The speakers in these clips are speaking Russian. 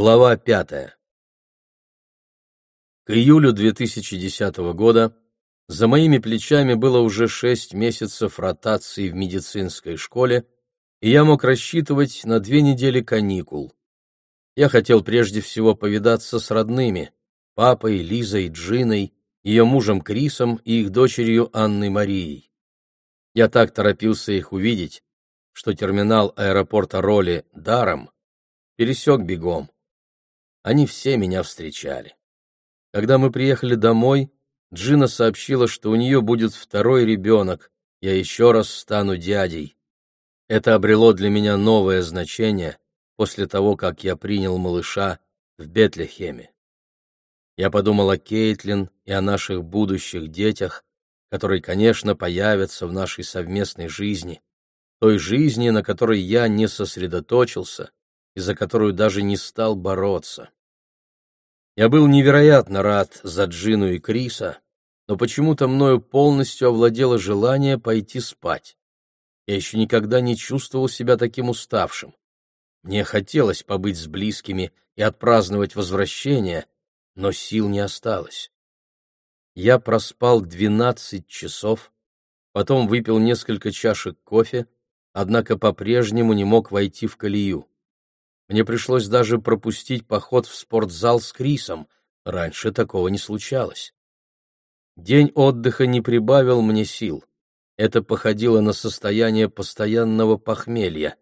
Глава пятая. К июлю 2010 года за моими плечами было уже шесть месяцев ротации в медицинской школе, и я мог рассчитывать на две недели каникул. Я хотел прежде всего повидаться с родными, папой, Лизой, Джиной, ее мужем Крисом и их дочерью Анной Марией. Я так торопился их увидеть, что терминал аэропорта Роли даром пересек бегом. Они все меня встречали. Когда мы приехали домой, Джина сообщила, что у нее будет второй ребенок, я еще раз стану дядей. Это обрело для меня новое значение после того, как я принял малыша в Бетлехеме. Я подумал о Кейтлин и о наших будущих детях, которые, конечно, появятся в нашей совместной жизни, той жизни, на которой я не сосредоточился и за которую даже не стал бороться. Я был невероятно рад за Джину и Криса, но почему-то мною полностью овладело желание пойти спать. Я еще никогда не чувствовал себя таким уставшим. Мне хотелось побыть с близкими и отпраздновать возвращение, но сил не осталось. Я проспал двенадцать часов, потом выпил несколько чашек кофе, однако по-прежнему не мог войти в колею. Мне пришлось даже пропустить поход в спортзал с Крисом, раньше такого не случалось. День отдыха не прибавил мне сил. Это походило на состояние постоянного похмелья.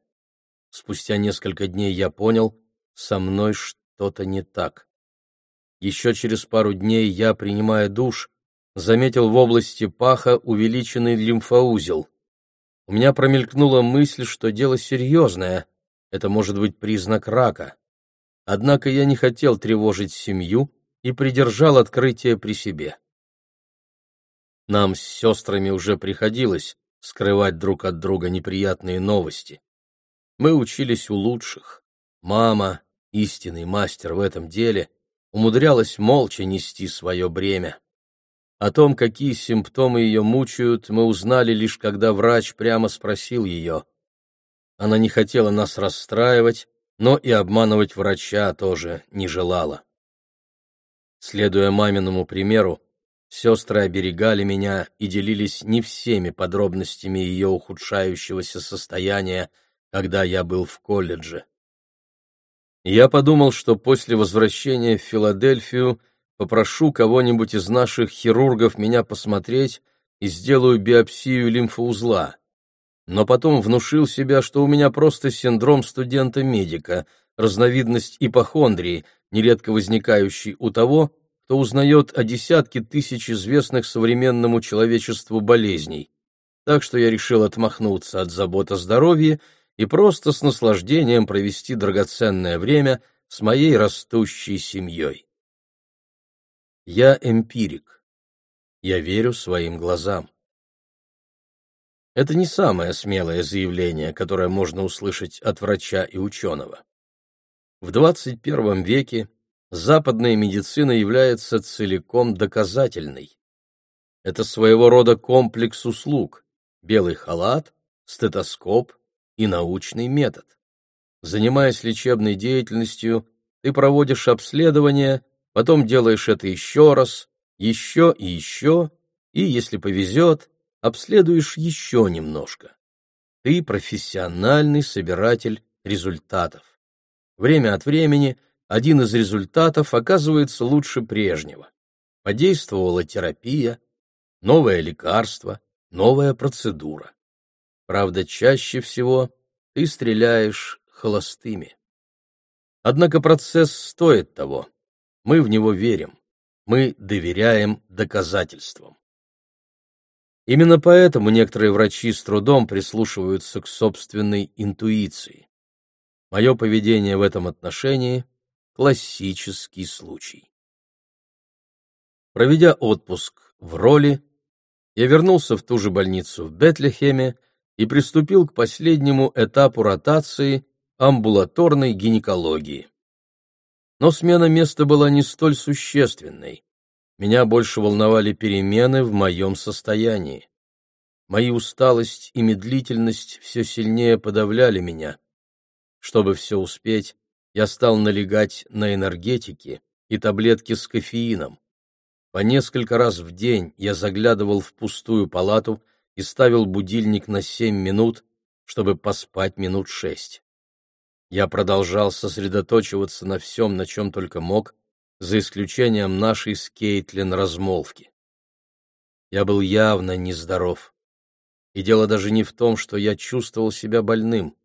Спустя несколько дней я понял, со мной что-то не так. Еще через пару дней я, принимая душ, заметил в области паха увеличенный лимфоузел. У меня промелькнула мысль, что дело серьезное, это может быть признак рака. Однако я не хотел тревожить семью и придержал открытие при себе. Нам с сестрами уже приходилось скрывать друг от друга неприятные новости. Мы учились у лучших. Мама, истинный мастер в этом деле, умудрялась молча нести свое бремя. О том, какие симптомы ее мучают, мы узнали лишь когда врач прямо спросил ее. Она не хотела нас расстраивать, но и обманывать врача тоже не желала. Следуя маминому примеру, сестры оберегали меня и делились не всеми подробностями ее ухудшающегося состояния, когда я был в колледже. Я подумал, что после возвращения в Филадельфию попрошу кого-нибудь из наших хирургов меня посмотреть и сделаю биопсию лимфоузла. Но потом внушил себя, что у меня просто синдром студента-медика, разновидность ипохондрии, нередко возникающий у того, кто узнает о десятке тысяч известных современному человечеству болезней. Так что я решил отмахнуться от забот о здоровье и просто с наслаждением провести драгоценное время с моей растущей семьей. Я эмпирик. Я верю своим глазам. Это не самое смелое заявление, которое можно услышать от врача и ученого. В 21 веке западная медицина является целиком доказательной. Это своего рода комплекс услуг – белый халат, стетоскоп, и научный метод. Занимаясь лечебной деятельностью, ты проводишь обследование, потом делаешь это еще раз, еще и еще, и, если повезет, обследуешь еще немножко. Ты профессиональный собиратель результатов. Время от времени один из результатов оказывается лучше прежнего. Подействовала терапия, новое лекарство, новая процедура. Правда, чаще всего ты стреляешь холостыми. Однако процесс стоит того. Мы в него верим. Мы доверяем доказательствам. Именно поэтому некоторые врачи с трудом прислушиваются к собственной интуиции. Мое поведение в этом отношении – классический случай. Проведя отпуск в роли, я вернулся в ту же больницу в Бетлехеме, и приступил к последнему этапу ротации амбулаторной гинекологии. Но смена места была не столь существенной. Меня больше волновали перемены в моем состоянии. Мои усталость и медлительность все сильнее подавляли меня. Чтобы все успеть, я стал налегать на энергетики и таблетки с кофеином. По несколько раз в день я заглядывал в пустую палату и ставил будильник на семь минут, чтобы поспать минут шесть. Я продолжал сосредоточиваться на всем, на чем только мог, за исключением нашей с Кейтлин размолвки. Я был явно нездоров. И дело даже не в том, что я чувствовал себя больным.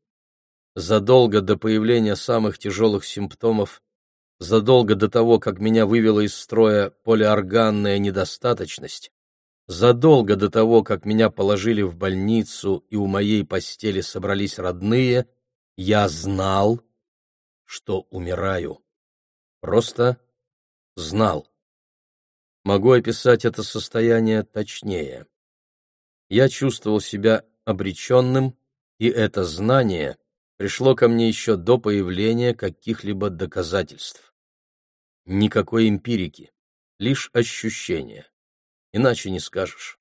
Задолго до появления самых тяжелых симптомов, задолго до того, как меня вывела из строя полиорганная недостаточность, задолго до того, как меня положили в больницу и у моей постели собрались родные, я знал, что умираю. Просто знал. Могу описать это состояние точнее. Я чувствовал себя обреченным, и это знание пришло ко мне еще до появления каких-либо доказательств. Никакой эмпирики, лишь ощущения. Иначе не скажешь.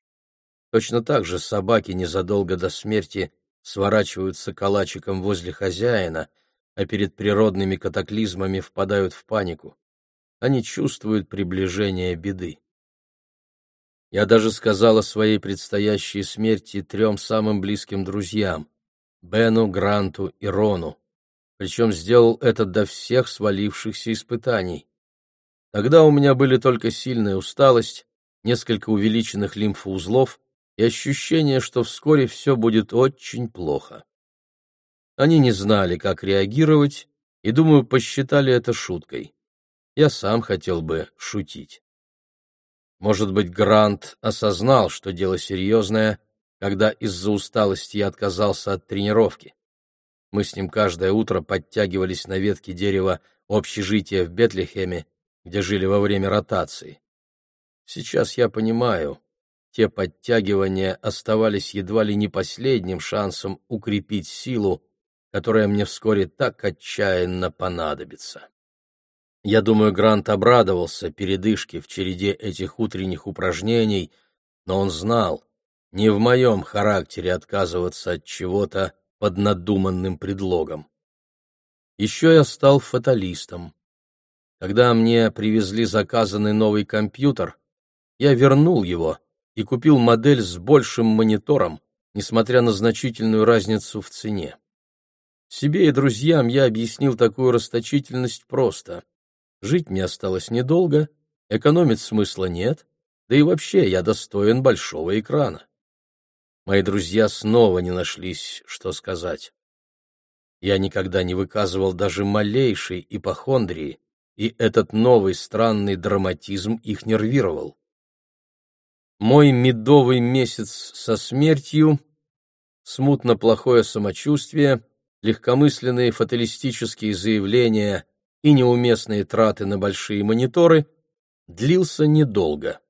Точно так же собаки незадолго до смерти сворачиваются калачиком возле хозяина, а перед природными катаклизмами впадают в панику. Они чувствуют приближение беды. Я даже сказал о своей предстоящей смерти трем самым близким друзьям — Бену, Гранту и Рону, причем сделал это до всех свалившихся испытаний. Тогда у меня были только сильная усталость, несколько увеличенных лимфоузлов и ощущение, что вскоре все будет очень плохо. Они не знали, как реагировать, и, думаю, посчитали это шуткой. Я сам хотел бы шутить. Может быть, Грант осознал, что дело серьезное, когда из-за усталости я отказался от тренировки. Мы с ним каждое утро подтягивались на ветке дерева общежития в Бетлехеме, где жили во время ротации. Сейчас я понимаю, те подтягивания оставались едва ли не последним шансом укрепить силу, которая мне вскоре так отчаянно понадобится. Я думаю, Грант обрадовался передышке в череде этих утренних упражнений, но он знал, не в моем характере отказываться от чего-то под надуманным предлогом. Еще я стал фаталистом. Когда мне привезли заказанный новый компьютер, я вернул его и купил модель с большим монитором, несмотря на значительную разницу в цене. Себе и друзьям я объяснил такую расточительность просто. Жить мне осталось недолго, экономить смысла нет, да и вообще я достоин большого экрана. Мои друзья снова не нашлись, что сказать. Я никогда не выказывал даже малейшей ипохондрии, и этот новый странный драматизм их нервировал. Мой медовый месяц со смертью, смутно плохое самочувствие, легкомысленные фаталистические заявления и неуместные траты на большие мониторы длился недолго.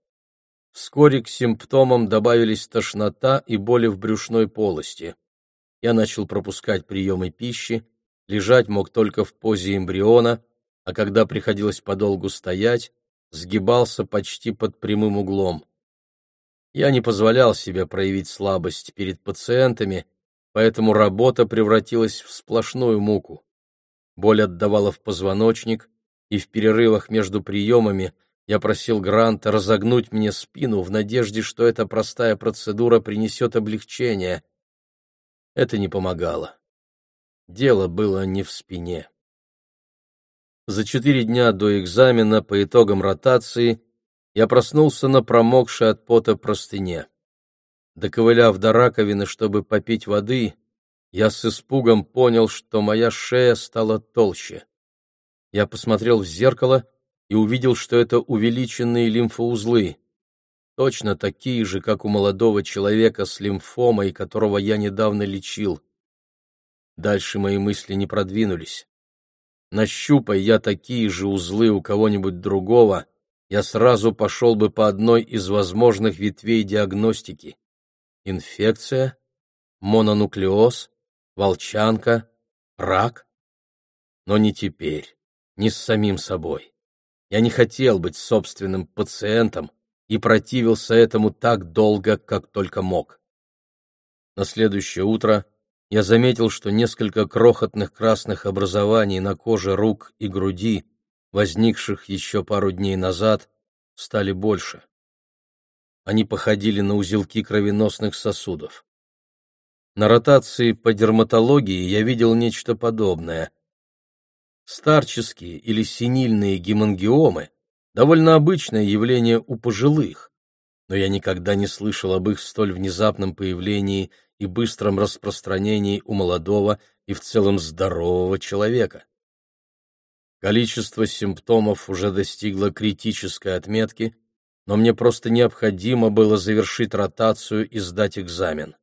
Вскоре к симптомам добавились тошнота и боли в брюшной полости. Я начал пропускать приемы пищи, лежать мог только в позе эмбриона, а когда приходилось подолгу стоять, сгибался почти под прямым углом. Я не позволял себе проявить слабость перед пациентами, поэтому работа превратилась в сплошную муку. Боль отдавала в позвоночник, и в перерывах между приемами я просил Гранта разогнуть мне спину в надежде, что эта простая процедура принесет облегчение. Это не помогало. Дело было не в спине. За четыре дня до экзамена по итогам ротации я проснулся на промокшей от пота простыне. Доковыляв до раковины, чтобы попить воды, я с испугом понял, что моя шея стала толще. Я посмотрел в зеркало и увидел, что это увеличенные лимфоузлы, точно такие же, как у молодого человека с лимфомой, которого я недавно лечил. Дальше мои мысли не продвинулись. Нащупай я такие же узлы у кого-нибудь другого, я сразу пошел бы по одной из возможных ветвей диагностики. Инфекция, мононуклеоз, волчанка, рак. Но не теперь, не с самим собой. Я не хотел быть собственным пациентом и противился этому так долго, как только мог. На следующее утро я заметил, что несколько крохотных красных образований на коже рук и груди, возникших еще пару дней назад, стали больше. Они походили на узелки кровеносных сосудов. На ротации по дерматологии я видел нечто подобное. Старческие или синильные гемангиомы – довольно обычное явление у пожилых, но я никогда не слышал об их столь внезапном появлении и быстром распространении у молодого и в целом здорового человека. Количество симптомов уже достигло критической отметки, но мне просто необходимо было завершить ротацию и сдать экзамен.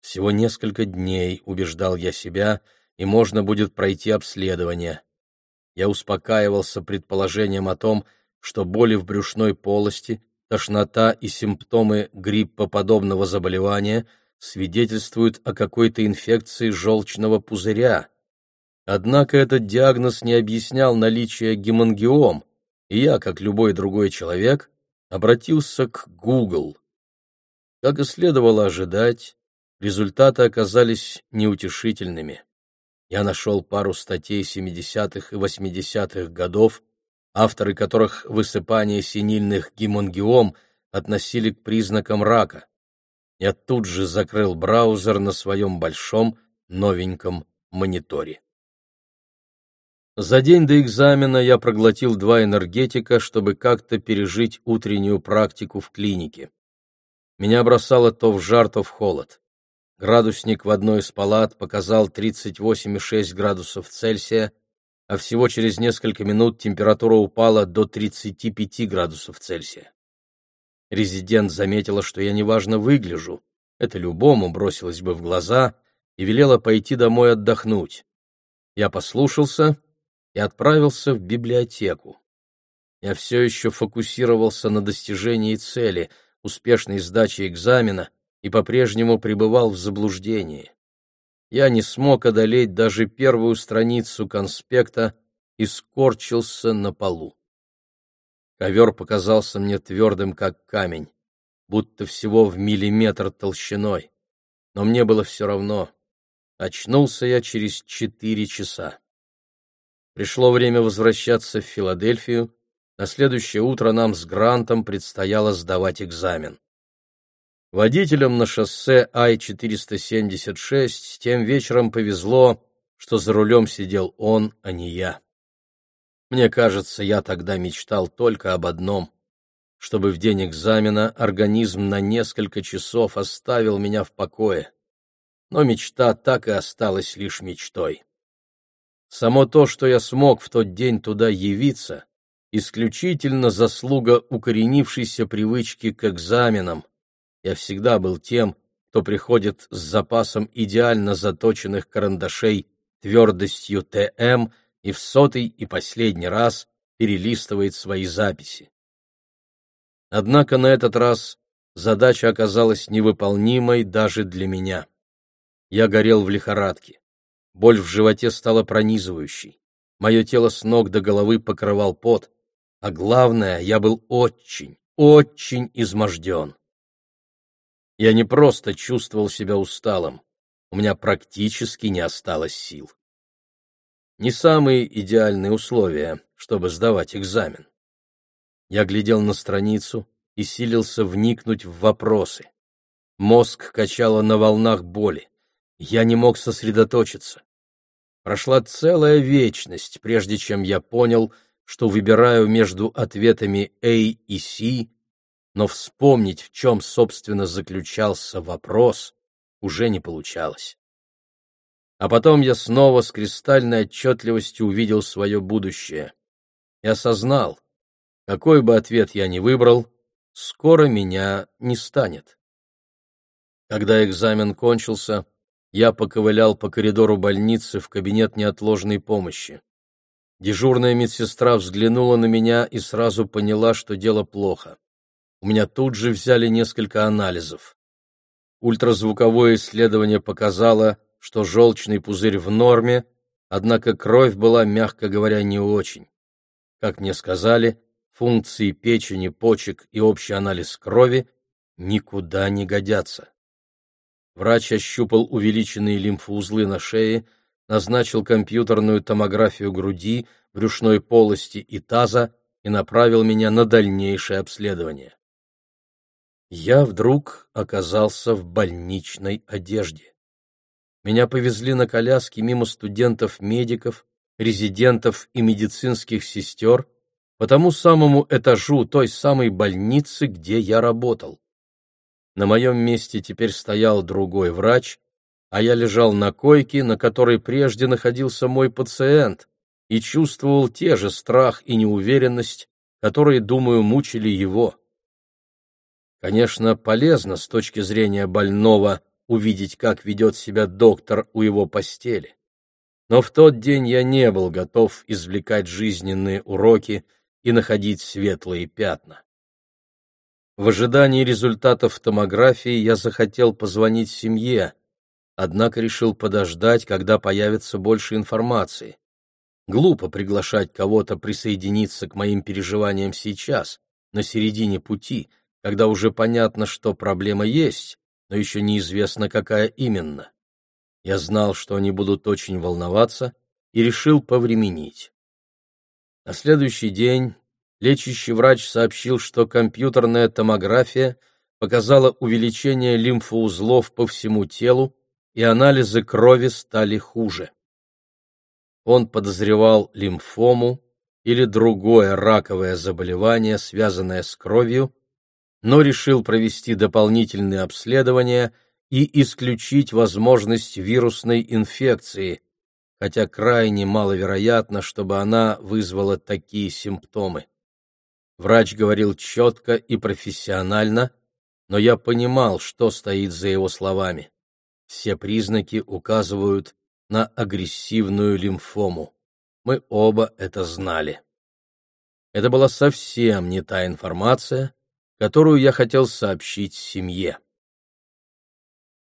Всего несколько дней, убеждал я себя, и можно будет пройти обследование. Я успокаивался предположением о том, что боли в брюшной полости, тошнота и симптомы гриппоподобного заболевания свидетельствуют о какой-то инфекции желчного пузыря. Однако этот диагноз не объяснял наличие гемангиом, и я, как любой другой человек, обратился к Google. Как и следовало ожидать, результаты оказались неутешительными. Я нашел пару статей 70-х и 80-х годов, авторы которых высыпание синильных гемангиом относили к признакам рака. Я тут же закрыл браузер на своем большом новеньком мониторе. За день до экзамена я проглотил два энергетика, чтобы как-то пережить утреннюю практику в клинике. Меня бросало то в жар, то в холод. Градусник в одной из палат показал 38,6 градусов Цельсия, а всего через несколько минут температура упала до 35 градусов Цельсия. Резидент заметила, что я неважно выгляжу, это любому бросилось бы в глаза, и велела пойти домой отдохнуть. Я послушался и отправился в библиотеку. Я все еще фокусировался на достижении цели, успешной сдачи экзамена, и по-прежнему пребывал в заблуждении. Я не смог одолеть даже первую страницу конспекта и скорчился на полу. Ковер показался мне твердым, как камень, будто всего в миллиметр толщиной, но мне было все равно. Очнулся я через четыре часа. Пришло время возвращаться в Филадельфию. На следующее утро нам с Грантом предстояло сдавать экзамен. Водителям на шоссе Ай-476 тем вечером повезло, что за рулем сидел он, а не я. Мне кажется, я тогда мечтал только об одном — чтобы в день экзамена организм на несколько часов оставил меня в покое. Но мечта так и осталась лишь мечтой. Само то, что я смог в тот день туда явиться, исключительно заслуга укоренившейся привычки к экзаменам. Я всегда был тем, кто приходит с запасом идеально заточенных карандашей твердостью ТМ и в сотый и последний раз перелистывает свои записи. Однако на этот раз задача оказалась невыполнимой даже для меня. Я горел в лихорадке. Боль в животе стала пронизывающей. Мое тело с ног до головы покрывал пот, а главное, я был очень, очень изможден. Я не просто чувствовал себя усталым, у меня практически не осталось сил. Не самые идеальные условия, чтобы сдавать экзамен. Я глядел на страницу и силился вникнуть в вопросы. Мозг качало на волнах боли. Я не мог сосредоточиться. Прошла целая вечность, прежде чем я понял, что выбираю между ответами A и C, но вспомнить, в чем, собственно, заключался вопрос, уже не получалось. А потом я снова с кристальной отчетливостью увидел свое будущее и осознал, какой бы ответ я ни выбрал, скоро меня не станет. Когда экзамен кончился, я поковылял по коридору больницы в кабинет неотложной помощи. Дежурная медсестра взглянула на меня и сразу поняла, что дело плохо. У меня тут же взяли несколько анализов. Ультразвуковое исследование показало, что желчный пузырь в норме, однако кровь была, мягко говоря, не очень. Как мне сказали, функции печени, почек и общий анализ крови никуда не годятся. Врач ощупал увеличенные лимфоузлы на шее, назначил компьютерную томографию груди, брюшной полости и таза и направил меня на дальнейшее обследование. Я вдруг оказался в больничной одежде. Меня повезли на коляске мимо студентов-медиков, резидентов и медицинских сестер по тому самому этажу той самой больницы, где я работал. На моем месте теперь стоял другой врач, а я лежал на койке, на которой прежде находился мой пациент, и чувствовал те же страх и неуверенность, которые, думаю, мучили его. Конечно, полезно с точки зрения больного увидеть, как ведет себя доктор у его постели. Но в тот день я не был готов извлекать жизненные уроки и находить светлые пятна. В ожидании результатов томографии я захотел позвонить семье, однако решил подождать, когда появится больше информации. Глупо приглашать кого-то присоединиться к моим переживаниям сейчас, на середине пути, когда уже понятно, что проблема есть, но еще неизвестно, какая именно. Я знал, что они будут очень волноваться, и решил повременить. На следующий день лечащий врач сообщил, что компьютерная томография показала увеличение лимфоузлов по всему телу, и анализы крови стали хуже. Он подозревал лимфому или другое раковое заболевание, связанное с кровью, но решил провести дополнительные обследования и исключить возможность вирусной инфекции, хотя крайне маловероятно, чтобы она вызвала такие симптомы. Врач говорил четко и профессионально, но я понимал, что стоит за его словами. Все признаки указывают на агрессивную лимфому. Мы оба это знали. Это была совсем не та информация, которую я хотел сообщить семье.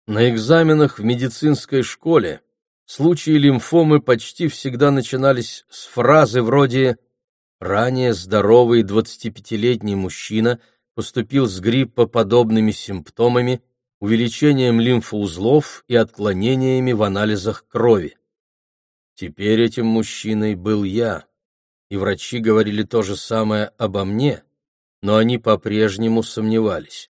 На экзаменах в медицинской школе случаи лимфомы почти всегда начинались с фразы вроде Ранее здоровый 25-летний мужчина поступил с гриппоподобными симптомами, увеличением лимфоузлов и отклонениями в анализах крови. Теперь этим мужчиной был я, и врачи говорили то же самое обо мне, но они по-прежнему сомневались.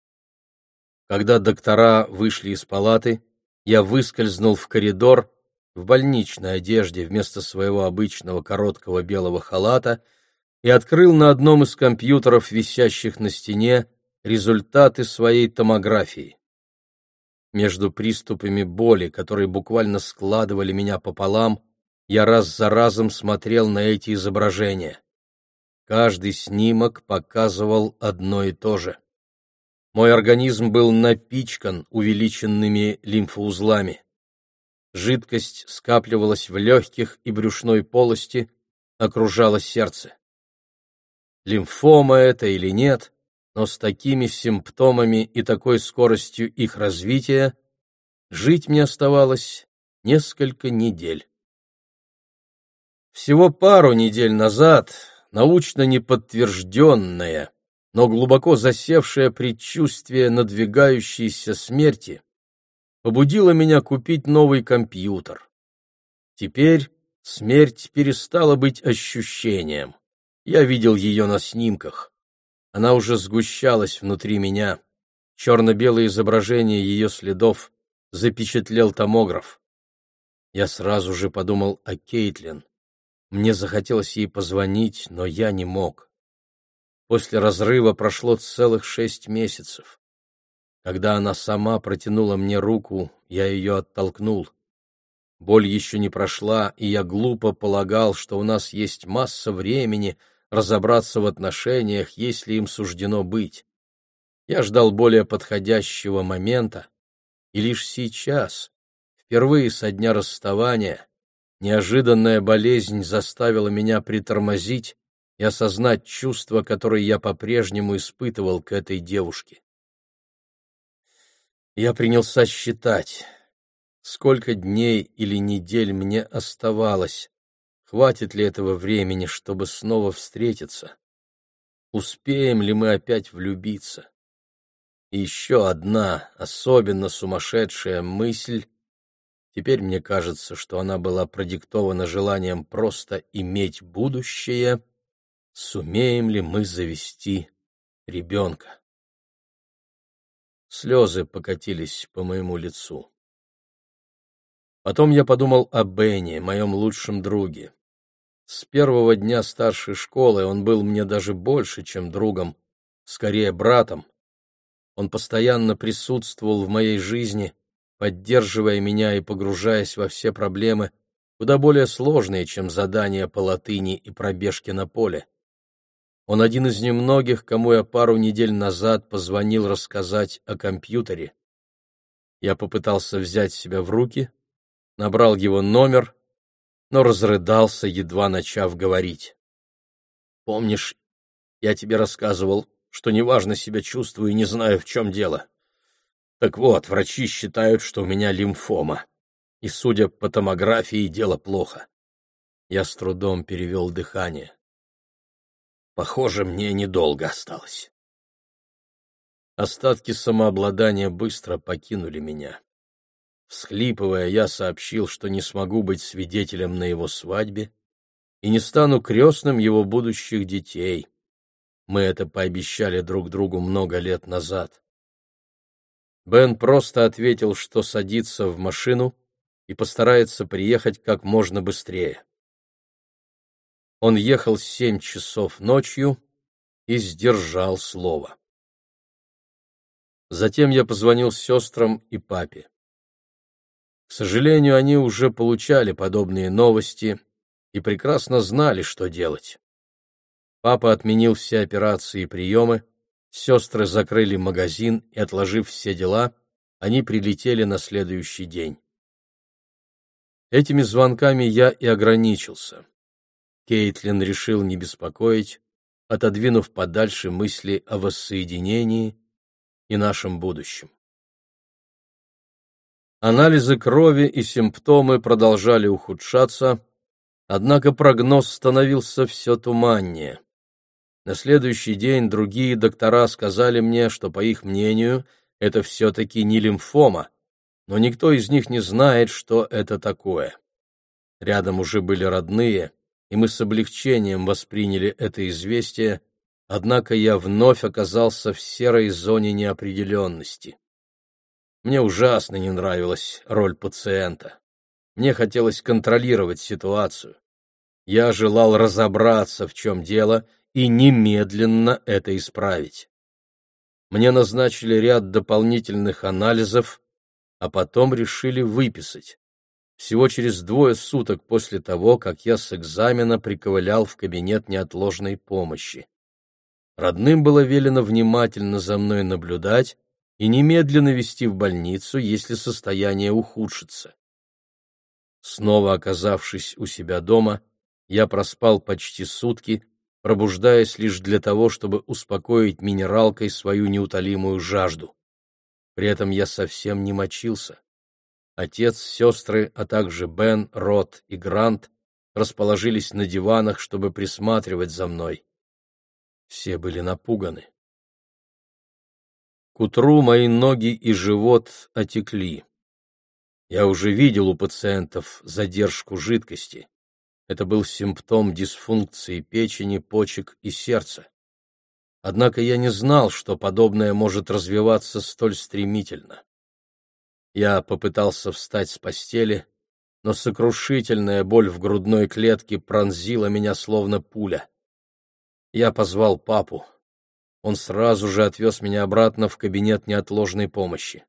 Когда доктора вышли из палаты, я выскользнул в коридор в больничной одежде вместо своего обычного короткого белого халата и открыл на одном из компьютеров, висящих на стене, результаты своей томографии. Между приступами боли, которые буквально складывали меня пополам, я раз за разом смотрел на эти изображения. Каждый снимок показывал одно и то же. Мой организм был напичкан увеличенными лимфоузлами. Жидкость скапливалась в легких и брюшной полости, окружала сердце. Лимфома это или нет, но с такими симптомами и такой скоростью их развития жить мне оставалось несколько недель. Всего пару недель назад научно неподтвержденное, но глубоко засевшее предчувствие надвигающейся смерти побудило меня купить новый компьютер. Теперь смерть перестала быть ощущением. Я видел ее на снимках. Она уже сгущалась внутри меня. Черно-белое изображение ее следов запечатлел томограф. Я сразу же подумал о Кейтлин. Мне захотелось ей позвонить, но я не мог. После разрыва прошло целых шесть месяцев. Когда она сама протянула мне руку, я ее оттолкнул. Боль еще не прошла, и я глупо полагал, что у нас есть масса времени — разобраться в отношениях, если им суждено быть. Я ждал более подходящего момента, и лишь сейчас, впервые со дня расставания, неожиданная болезнь заставила меня притормозить и осознать чувства, которые я по-прежнему испытывал к этой девушке. Я принялся считать, сколько дней или недель мне оставалось, Хватит ли этого времени, чтобы снова встретиться? Успеем ли мы опять влюбиться? И еще одна особенно сумасшедшая мысль. Теперь мне кажется, что она была продиктована желанием просто иметь будущее. Сумеем ли мы завести ребенка? Слезы покатились по моему лицу. Потом я подумал о Бенни, моем лучшем друге. С первого дня старшей школы он был мне даже больше, чем другом, скорее братом. Он постоянно присутствовал в моей жизни, поддерживая меня и погружаясь во все проблемы, куда более сложные, чем задания по латыни и пробежки на поле. Он один из немногих, кому я пару недель назад позвонил рассказать о компьютере. Я попытался взять себя в руки, набрал его номер, но разрыдался, едва начав говорить. «Помнишь, я тебе рассказывал, что неважно себя чувствую и не знаю, в чем дело? Так вот, врачи считают, что у меня лимфома, и, судя по томографии, дело плохо». Я с трудом перевел дыхание. Похоже, мне недолго осталось. Остатки самообладания быстро покинули меня. Всхлипывая, я сообщил, что не смогу быть свидетелем на его свадьбе и не стану крестным его будущих детей. Мы это пообещали друг другу много лет назад. Бен просто ответил, что садится в машину и постарается приехать как можно быстрее. Он ехал семь часов ночью и сдержал слово. Затем я позвонил сестрам и папе. К сожалению, они уже получали подобные новости и прекрасно знали, что делать. Папа отменил все операции и приемы, сестры закрыли магазин и, отложив все дела, они прилетели на следующий день. Этими звонками я и ограничился. Кейтлин решил не беспокоить, отодвинув подальше мысли о воссоединении и нашем будущем. Анализы крови и симптомы продолжали ухудшаться, однако прогноз становился все туманнее. На следующий день другие доктора сказали мне, что, по их мнению, это все-таки не лимфома, но никто из них не знает, что это такое. Рядом уже были родные, и мы с облегчением восприняли это известие, однако я вновь оказался в серой зоне неопределенности. Мне ужасно не нравилась роль пациента. Мне хотелось контролировать ситуацию. Я желал разобраться, в чем дело, и немедленно это исправить. Мне назначили ряд дополнительных анализов, а потом решили выписать всего через двое суток после того, как я с экзамена приковылял в кабинет неотложной помощи. Родным было велено внимательно за мной наблюдать и немедленно вести в больницу, если состояние ухудшится. Снова оказавшись у себя дома, я проспал почти сутки, пробуждаясь лишь для того, чтобы успокоить минералкой свою неутолимую жажду. При этом я совсем не мочился. Отец, сестры, а также Бен, Рот и Грант расположились на диванах, чтобы присматривать за мной. Все были напуганы. К утру мои ноги и живот отекли. Я уже видел у пациентов задержку жидкости. Это был симптом дисфункции печени, почек и сердца. Однако я не знал, что подобное может развиваться столь стремительно. Я попытался встать с постели, но сокрушительная боль в грудной клетке пронзила меня словно пуля. Я позвал папу. Он сразу же отвез меня обратно в кабинет неотложной помощи.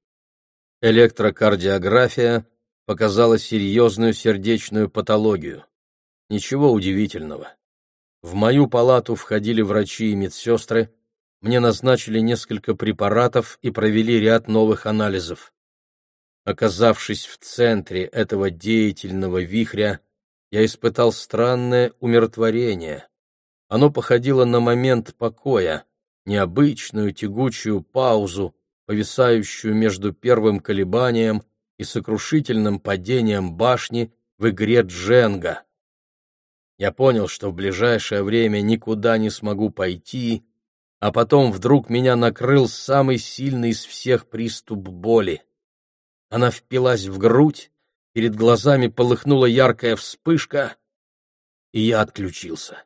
Электрокардиография показала серьезную сердечную патологию. Ничего удивительного. В мою палату входили врачи и медсестры, мне назначили несколько препаратов и провели ряд новых анализов. Оказавшись в центре этого деятельного вихря, я испытал странное умиротворение. Оно походило на момент покоя, необычную тягучую паузу, повисающую между первым колебанием и сокрушительным падением башни в игре Дженга. Я понял, что в ближайшее время никуда не смогу пойти, а потом вдруг меня накрыл самый сильный из всех приступ боли. Она впилась в грудь, перед глазами полыхнула яркая вспышка, и я отключился.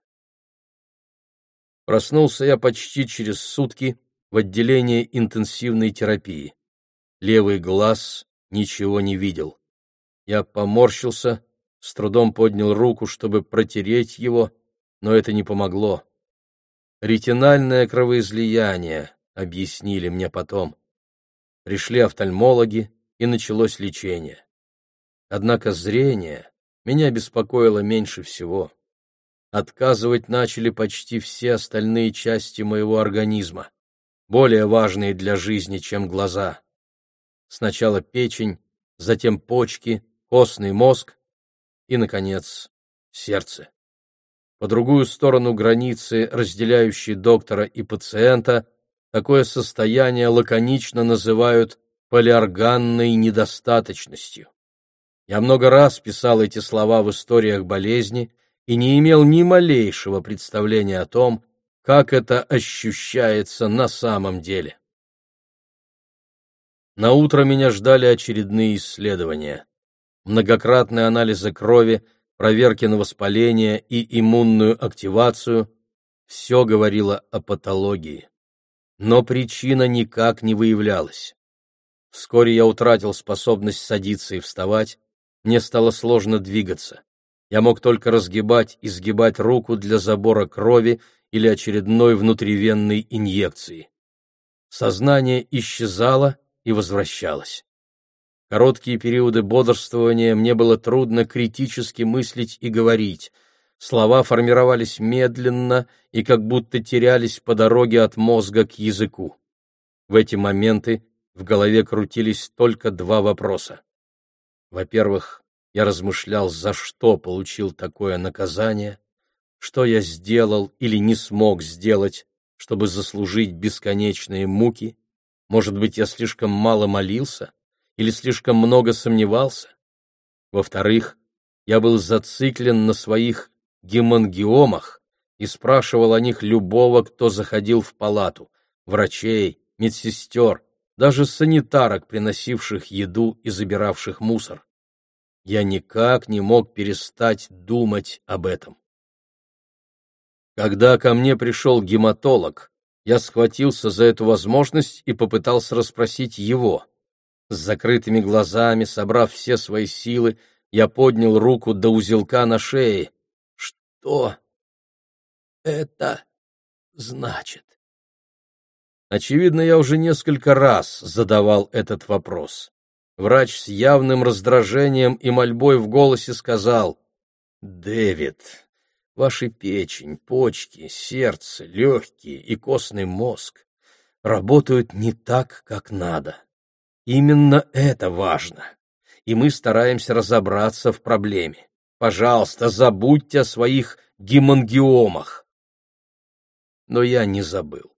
Проснулся я почти через сутки в отделении интенсивной терапии. Левый глаз ничего не видел. Я поморщился, с трудом поднял руку, чтобы протереть его, но это не помогло. Ретинальное кровоизлияние, объяснили мне потом. Пришли офтальмологи, и началось лечение. Однако зрение меня беспокоило меньше всего. Отказывать начали почти все остальные части моего организма, более важные для жизни, чем глаза. Сначала печень, затем почки, костный мозг и, наконец, сердце. По другую сторону границы, разделяющей доктора и пациента, такое состояние лаконично называют полиорганной недостаточностью. Я много раз писал эти слова в историях болезни и не имел ни малейшего представления о том, как это ощущается на самом деле. На утро меня ждали очередные исследования. Многократные анализы крови, проверки на воспаление и иммунную активацию – все говорило о патологии. Но причина никак не выявлялась. Вскоре я утратил способность садиться и вставать, мне стало сложно двигаться. Я мог только разгибать и сгибать руку для забора крови или очередной внутривенной инъекции. Сознание исчезало и возвращалось. Короткие периоды бодрствования мне было трудно критически мыслить и говорить. Слова формировались медленно и как будто терялись по дороге от мозга к языку. В эти моменты в голове крутились только два вопроса. Во-первых, я размышлял, за что получил такое наказание, что я сделал или не смог сделать, чтобы заслужить бесконечные муки. Может быть, я слишком мало молился или слишком много сомневался. Во-вторых, я был зациклен на своих гемангиомах и спрашивал о них любого, кто заходил в палату, врачей, медсестер, даже санитарок, приносивших еду и забиравших мусор. Я никак не мог перестать думать об этом. Когда ко мне пришел гематолог, я схватился за эту возможность и попытался расспросить его. С закрытыми глазами, собрав все свои силы, я поднял руку до узелка на шее. Что это значит? Очевидно, я уже несколько раз задавал этот вопрос. Врач с явным раздражением и мольбой в голосе сказал, «Дэвид, ваши печень, почки, сердце, легкие и костный мозг работают не так, как надо. Именно это важно, и мы стараемся разобраться в проблеме. Пожалуйста, забудьте о своих гемангиомах». Но я не забыл.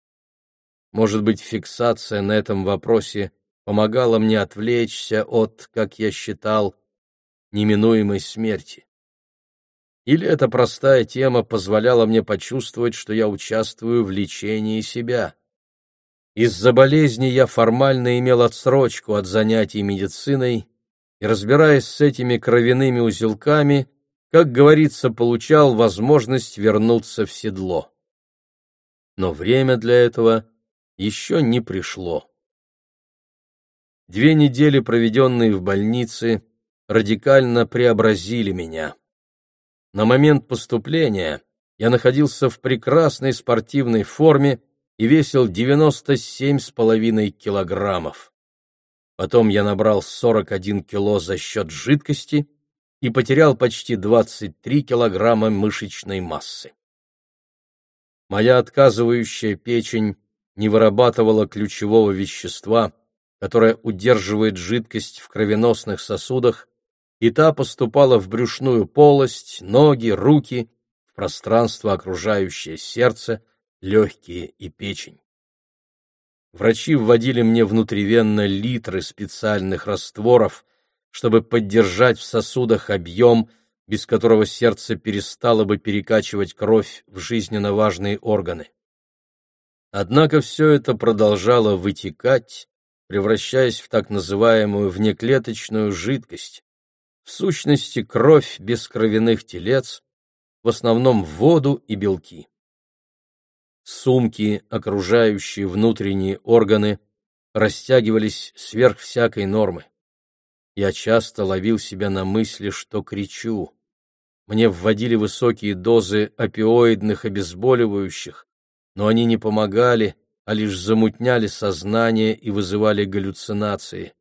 Может быть, фиксация на этом вопросе помогала мне отвлечься от, как я считал, неминуемой смерти. Или эта простая тема позволяла мне почувствовать, что я участвую в лечении себя. Из-за болезни я формально имел отсрочку от занятий медициной и, разбираясь с этими кровяными узелками, как говорится, получал возможность вернуться в седло. Но время для этого еще не пришло. Две недели, проведенные в больнице, радикально преобразили меня. На момент поступления я находился в прекрасной спортивной форме и весил 97,5 килограммов. Потом я набрал 41 кило за счет жидкости и потерял почти 23 килограмма мышечной массы. Моя отказывающая печень не вырабатывала ключевого вещества, которое удерживает жидкость в кровеносных сосудах, и та поступала в брюшную полость, ноги, руки, в пространство, окружающее сердце, легкие и печень. Врачи вводили мне внутривенно литры специальных растворов, чтобы поддержать в сосудах объем, без которого сердце перестало бы перекачивать кровь в жизненно важные органы. Однако все это продолжало вытекать, превращаясь в так называемую внеклеточную жидкость, в сущности кровь без кровяных телец, в основном воду и белки. Сумки, окружающие внутренние органы, растягивались сверх всякой нормы. Я часто ловил себя на мысли, что кричу. Мне вводили высокие дозы опиоидных обезболивающих, но они не помогали, а лишь замутняли сознание и вызывали галлюцинации.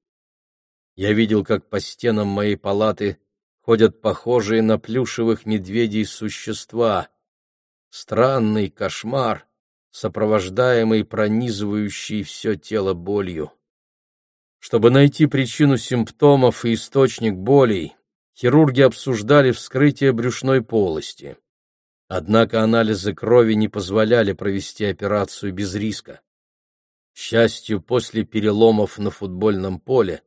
Я видел, как по стенам моей палаты ходят похожие на плюшевых медведей существа. Странный кошмар, сопровождаемый пронизывающей все тело болью. Чтобы найти причину симптомов и источник болей, хирурги обсуждали вскрытие брюшной полости. Однако анализы крови не позволяли провести операцию без риска. К счастью, после переломов на футбольном поле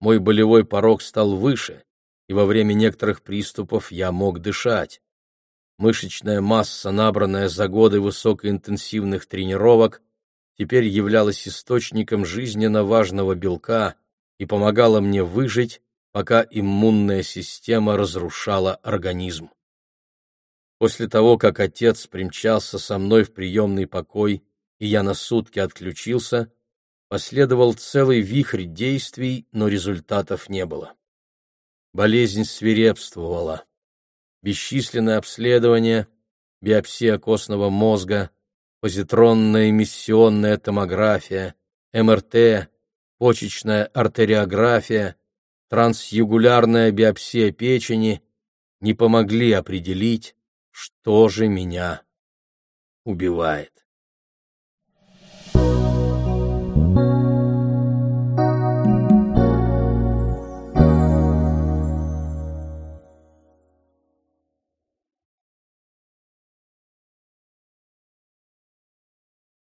мой болевой порог стал выше, и во время некоторых приступов я мог дышать. Мышечная масса, набранная за годы высокоинтенсивных тренировок, теперь являлась источником жизненно важного белка и помогала мне выжить, пока иммунная система разрушала организм. После того, как отец примчался со мной в приемный покой, и я на сутки отключился, последовал целый вихрь действий, но результатов не было. Болезнь свирепствовала. Бесчисленные обследования, биопсия костного мозга, позитронная эмиссионная томография, МРТ, почечная артериография, трансюгулярная биопсия печени не помогли определить, что же меня убивает.